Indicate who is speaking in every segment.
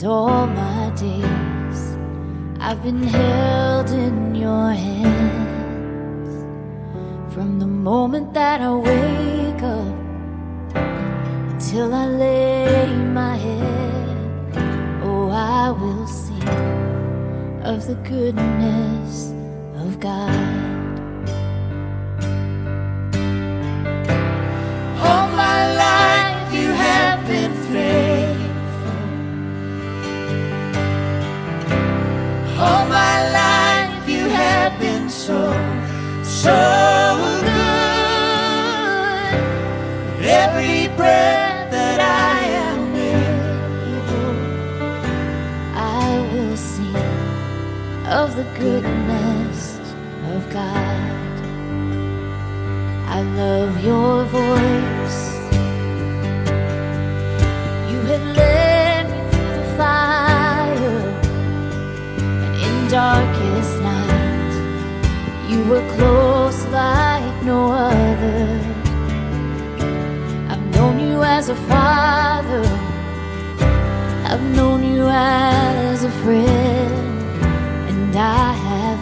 Speaker 1: And all my days I've been held in your hands. From the moment that I wake up until I lay my head, oh, I will sing of the goodness of God. Of the goodness of God. I love your voice. You have led me through the fire and in darkest night. You were close like no other. I've known you as a father. I've known you as a friend,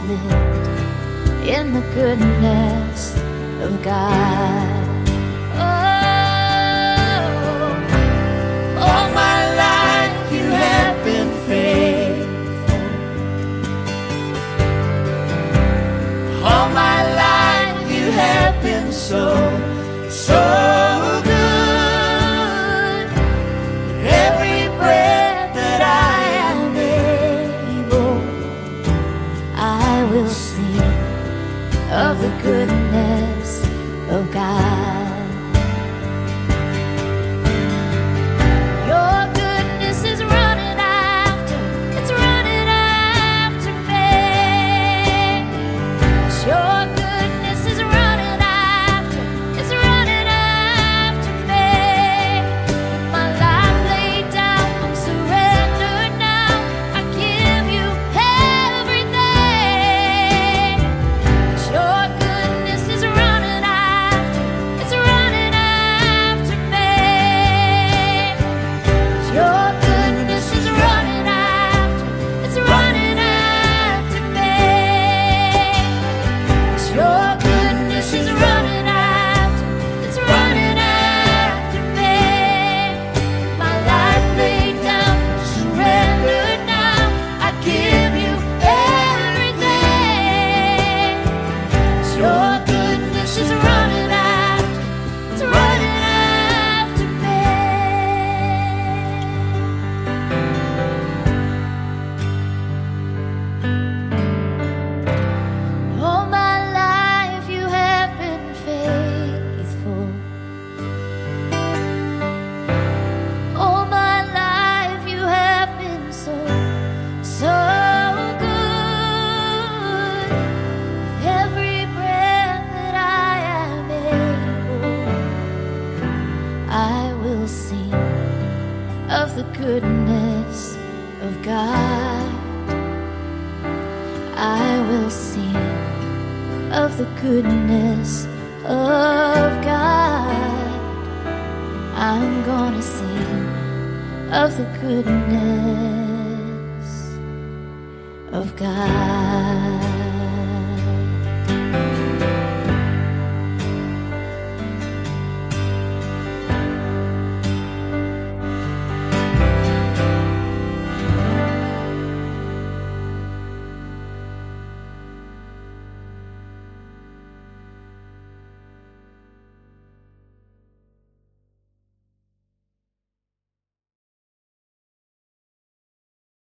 Speaker 1: lived in the goodness of God. Oh, all my life you have been faithful. All my life you have been so, so goodness goodness of God. I will sing of the goodness of God. I'm gonna sing of the goodness of God.